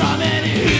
strawberry